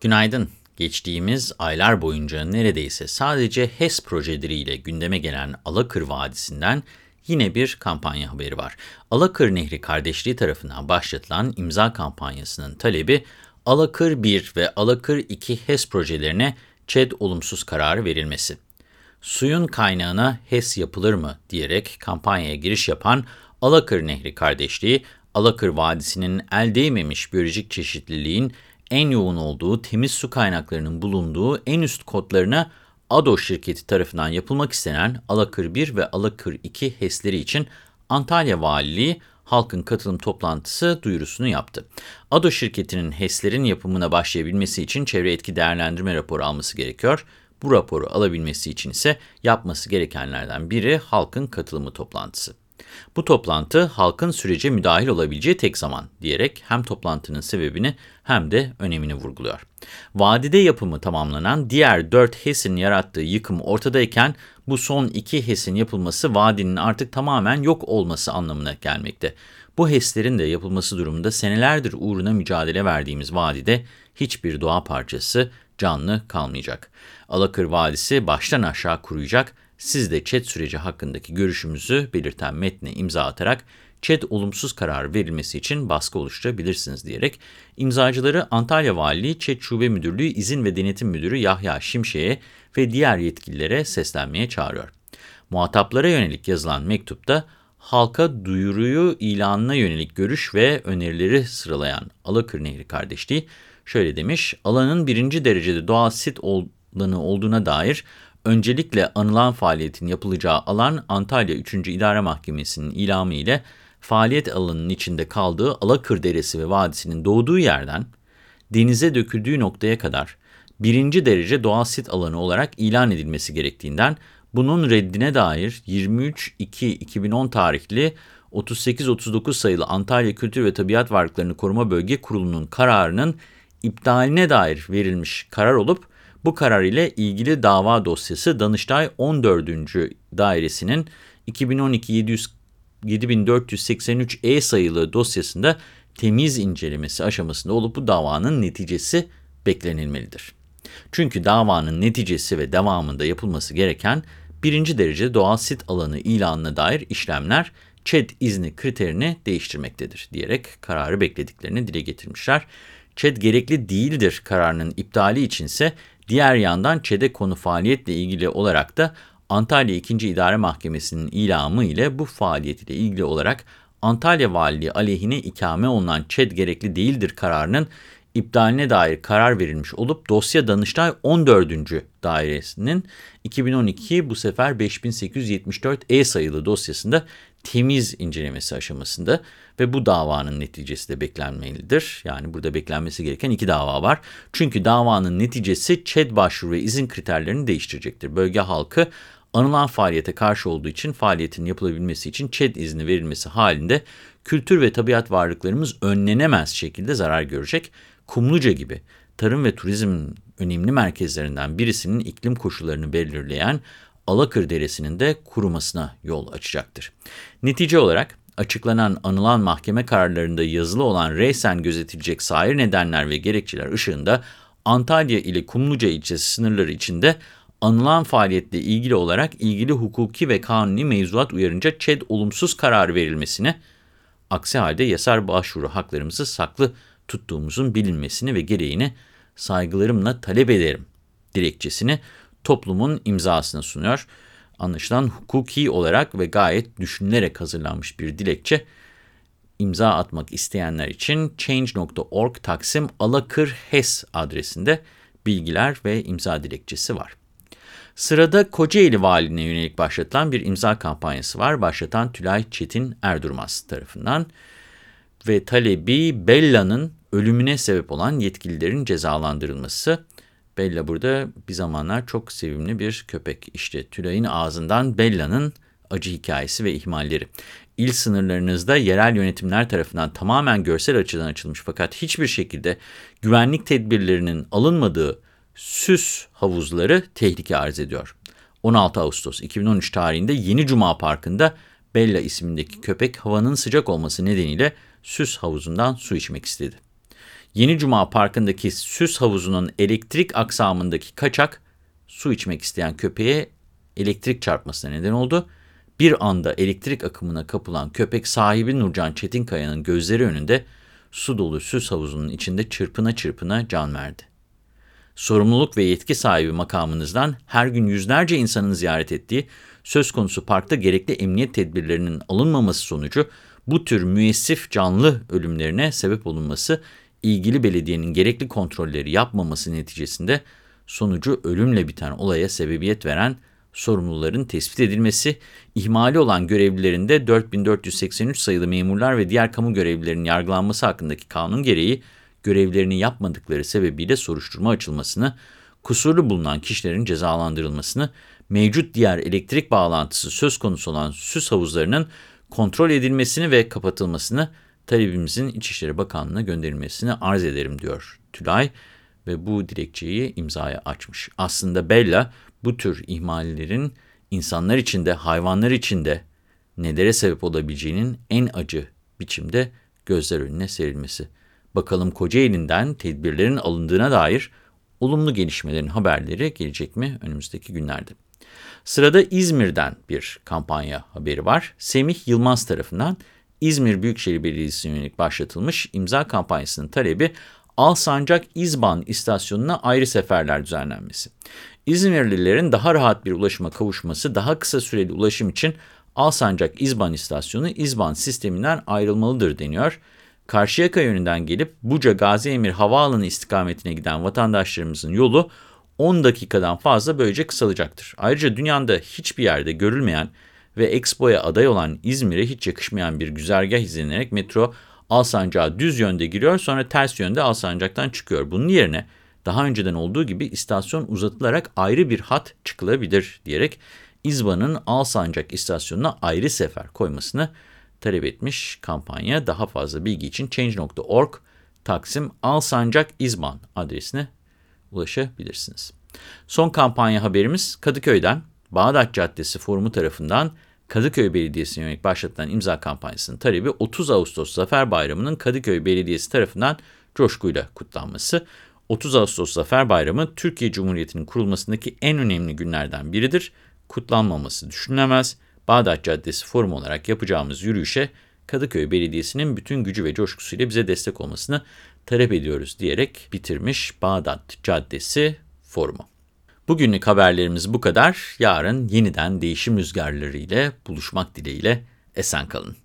Günaydın. Geçtiğimiz aylar boyunca neredeyse sadece HES projeleriyle gündeme gelen Alakır Vadisi'nden yine bir kampanya haberi var. Alakır Nehri Kardeşliği tarafından başlatılan imza kampanyasının talebi Alakır 1 ve Alakır 2 HES projelerine ÇED olumsuz kararı verilmesi. Suyun kaynağına HES yapılır mı diyerek kampanyaya giriş yapan Alakır Nehri Kardeşliği, Alakır Vadisi'nin el değmemiş biyolojik çeşitliliğin en yoğun olduğu temiz su kaynaklarının bulunduğu en üst kodlarına ADO şirketi tarafından yapılmak istenen Alakır 1 ve Alakır 2 HES'leri için Antalya Valiliği halkın katılım toplantısı duyurusunu yaptı. ADO şirketinin HES'lerin yapımına başlayabilmesi için çevre etki değerlendirme raporu alması gerekiyor. Bu raporu alabilmesi için ise yapması gerekenlerden biri halkın katılımı toplantısı. Bu toplantı halkın sürece müdahil olabileceği tek zaman diyerek hem toplantının sebebini hem de önemini vurguluyor. Vadide yapımı tamamlanan diğer 4 HES'in yarattığı yıkım ortadayken bu son 2 HES'in yapılması vadinin artık tamamen yok olması anlamına gelmekte. Bu HES'lerin de yapılması durumunda senelerdir uğruna mücadele verdiğimiz vadide hiçbir doğa parçası canlı kalmayacak. Alakır Vadisi baştan aşağı kuruyacak siz de ÇED süreci hakkındaki görüşümüzü belirten metne imza atarak ÇED olumsuz karar verilmesi için baskı oluşturabilirsiniz diyerek imzacıları Antalya Valiliği ÇED Şube Müdürlüğü İzin ve Denetim Müdürü Yahya Şimşek'e ve diğer yetkililere seslenmeye çağırıyor. Muhataplara yönelik yazılan mektupta halka duyuruyu ilanına yönelik görüş ve önerileri sıralayan Alakır Nehri Kardeşliği şöyle demiş, alanın birinci derecede doğal sit alanı olduğuna dair öncelikle anılan faaliyetin yapılacağı alan Antalya 3. İdare Mahkemesi'nin ilamı ile faaliyet alanının içinde kaldığı Alakır Deresi ve Vadisi'nin doğduğu yerden denize döküldüğü noktaya kadar birinci derece doğal sit alanı olarak ilan edilmesi gerektiğinden bunun reddine dair 23-2-2010 tarihli 38-39 sayılı Antalya Kültür ve Tabiat Varlıklarını Koruma Bölge Kurulu'nun kararının iptaline dair verilmiş karar olup bu karar ile ilgili dava dosyası Danıştay 14. Dairesi'nin 2012-7483-E sayılı dosyasında temiz incelemesi aşamasında olup bu davanın neticesi beklenilmelidir. Çünkü davanın neticesi ve devamında yapılması gereken birinci derece doğal sit alanı ilanına dair işlemler ÇED izni kriterini değiştirmektedir diyerek kararı beklediklerini dile getirmişler. ÇED gerekli değildir kararının iptali içinse Diğer yandan ÇED'e konu faaliyetle ilgili olarak da Antalya 2. İdare Mahkemesi'nin ilamı ile bu faaliyet ile ilgili olarak Antalya Valiliği aleyhine ikame olunan ÇED gerekli değildir kararının iptaline dair karar verilmiş olup dosya Danıştay 14. Dairesi'nin 2012 bu sefer 5874E sayılı dosyasında temiz incelemesi aşamasında ve bu davanın neticesi de beklenmelidir. Yani burada beklenmesi gereken iki dava var. Çünkü davanın neticesi ÇED başvuru ve izin kriterlerini değiştirecektir. Bölge halkı anılan faaliyete karşı olduğu için faaliyetin yapılabilmesi için ÇED izni verilmesi halinde kültür ve tabiat varlıklarımız önlenemez şekilde zarar görecek. Kumluca gibi tarım ve turizm önemli merkezlerinden birisinin iklim koşullarını belirleyen Alakır Deresi'nin de kurumasına yol açacaktır. Netice olarak açıklanan anılan mahkeme kararlarında yazılı olan reysen gözetilecek sair nedenler ve gerekçeler ışığında Antalya ile Kumluca ilçesi sınırları içinde anılan faaliyetle ilgili olarak ilgili hukuki ve kanuni mevzuat uyarınca ÇED olumsuz karar verilmesini, aksi halde yasar başvuru haklarımızı saklı tuttuğumuzun bilinmesini ve gereğini saygılarımla talep ederim dilekçesini toplumun imzasını sunuyor. Anlaşılan hukuki olarak ve gayet düşünülerek hazırlanmış bir dilekçe imza atmak isteyenler için change.org taksim alakır hes adresinde bilgiler ve imza dilekçesi var. Sırada Kocaeli Valiliğine yönelik başlatılan bir imza kampanyası var. Başlatan Tülay Çetin Erdurmaz tarafından ve talebi Bella'nın ölümüne sebep olan yetkililerin cezalandırılması. Bella burada bir zamanlar çok sevimli bir köpek. İşte Tülay'ın ağzından Bella'nın acı hikayesi ve ihmalleri. İl sınırlarınızda yerel yönetimler tarafından tamamen görsel açıdan açılmış fakat hiçbir şekilde güvenlik tedbirlerinin alınmadığı süs havuzları tehlike arz ediyor. 16 Ağustos 2013 tarihinde Yeni Cuma Parkı'nda Bella ismindeki köpek havanın sıcak olması nedeniyle süs havuzundan su içmek istedi. Yeni Cuma Parkı'ndaki süs havuzunun elektrik aksamındaki kaçak su içmek isteyen köpeğe elektrik çarpmasına neden oldu. Bir anda elektrik akımına kapılan köpek sahibi Nurcan Çetinkaya'nın gözleri önünde su dolu süs havuzunun içinde çırpına çırpına can verdi. Sorumluluk ve yetki sahibi makamınızdan her gün yüzlerce insanın ziyaret ettiği söz konusu parkta gerekli emniyet tedbirlerinin alınmaması sonucu bu tür müessif canlı ölümlerine sebep olunması, ilgili belediyenin gerekli kontrolleri yapmaması neticesinde sonucu ölümle biten olaya sebebiyet veren sorumluların tespit edilmesi, ihmali olan görevlilerin de 4483 sayılı memurlar ve diğer kamu görevlilerinin yargılanması hakkındaki kanun gereği görevlerini yapmadıkları sebebiyle soruşturma açılmasını, kusurlu bulunan kişilerin cezalandırılmasını, mevcut diğer elektrik bağlantısı söz konusu olan süs havuzlarının kontrol edilmesini ve kapatılmasını talebimizin İçişleri Bakanlığı'na gönderilmesini arz ederim diyor Tülay ve bu dilekçeyi imzaya açmış. Aslında Bella bu tür ihmallerin insanlar için de hayvanlar için de nelere sebep olabileceğinin en acı biçimde gözler önüne serilmesi. Bakalım Kocaeli'nden tedbirlerin alındığına dair olumlu gelişmelerin haberleri gelecek mi önümüzdeki günlerde? Sırada İzmir'den bir kampanya haberi var. Semih Yılmaz tarafından İzmir Büyükşehir Belediyesi'ne yönelik başlatılmış imza kampanyasının talebi Alsancak İzban istasyonuna ayrı seferler düzenlenmesi. İzmirlilerin daha rahat bir ulaşıma kavuşması, daha kısa süreli ulaşım için Alsancak İzban istasyonu İzban sisteminden ayrılmalıdır deniyor. Karşıyaka yönünden gelip Buca Gazi Emir Havaalanı istikametine giden vatandaşlarımızın yolu 10 dakikadan fazla böylece kısalacaktır. Ayrıca dünyada hiçbir yerde görülmeyen ve Expo'ya aday olan İzmir'e hiç yakışmayan bir güzergah izlenerek metro Alsancak'a düz yönde giriyor sonra ters yönde Alsancak'tan çıkıyor. Bunun yerine daha önceden olduğu gibi istasyon uzatılarak ayrı bir hat çıkılabilir diyerek İzban'ın Alsancak istasyonuna ayrı sefer koymasını talep etmiş kampanya. Daha fazla bilgi için change.org Taksim Alsancak İzban adresine ulaşabilirsiniz. Son kampanya haberimiz Kadıköy'den Bağdat Caddesi Forumu tarafından Kadıköy Belediyesi'ne yönelik başlatılan imza kampanyasının talebi 30 Ağustos Zafer Bayramı'nın Kadıköy Belediyesi tarafından coşkuyla kutlanması. 30 Ağustos Zafer Bayramı Türkiye Cumhuriyeti'nin kurulmasındaki en önemli günlerden biridir. Kutlanmaması düşünülemez. Bağdat Caddesi Forum olarak yapacağımız yürüyüşe Kadıköy Belediyesi'nin bütün gücü ve coşkusuyla bize destek olmasını talep ediyoruz diyerek bitirmiş Bağdat Caddesi Forumu. Bugünlük haberlerimiz bu kadar. Yarın yeniden değişim rüzgarları ile buluşmak dileğiyle esen kalın.